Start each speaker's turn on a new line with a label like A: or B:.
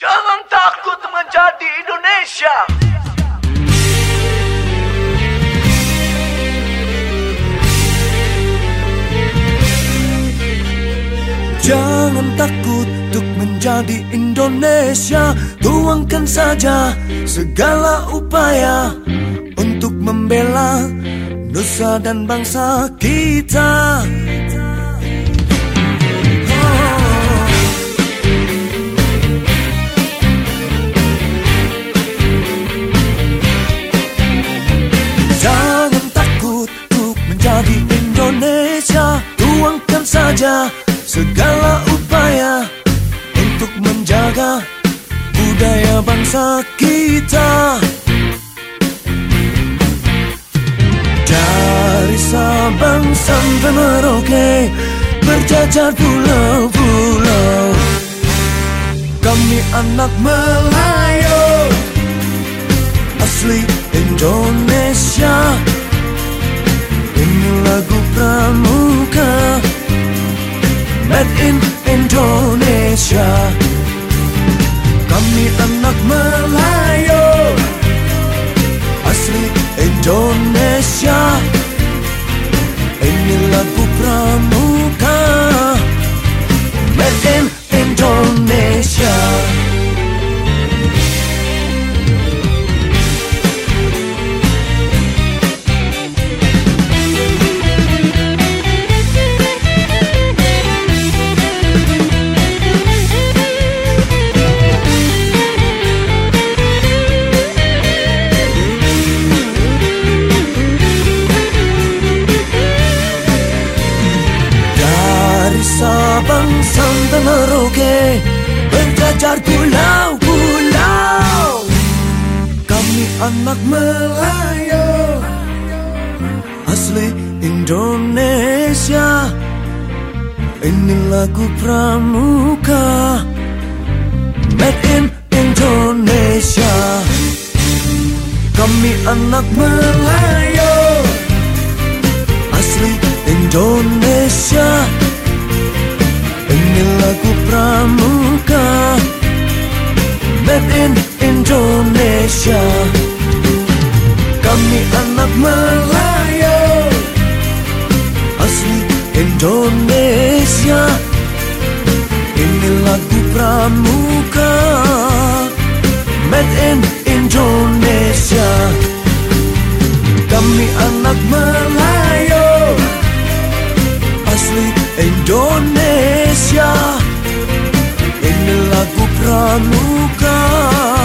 A: Jangan takut menjadi Indonesia.
B: Jangan takut untuk menjadi Indonesia Tuangkan saja segala upaya Untuk membela nusa dan bangsa kita menjadi Indonesia Tuangkan saja segala upaya Untuk menjaga budaya bangsa kita. Dari Sabang sampai Merauke Berjajar pulau-pulau. Kami anak Melayu Kami anak Melayu. Asli Indonesia. Ini lagu pramuka. Made in Berjajar pulau-pulau Kami anak Melayu Asli Indonesia. Ini lagu pramuka. Made in Indonesia. Kami anak Melayu Asli Indonesia. Ini lagu pramuka Made in Indonesia. Kami anak Melayu Asli Indonesia. Ini lagu pramuka Made in Indonesia. Kami anak Melayu Asli Indonesia Ini lagu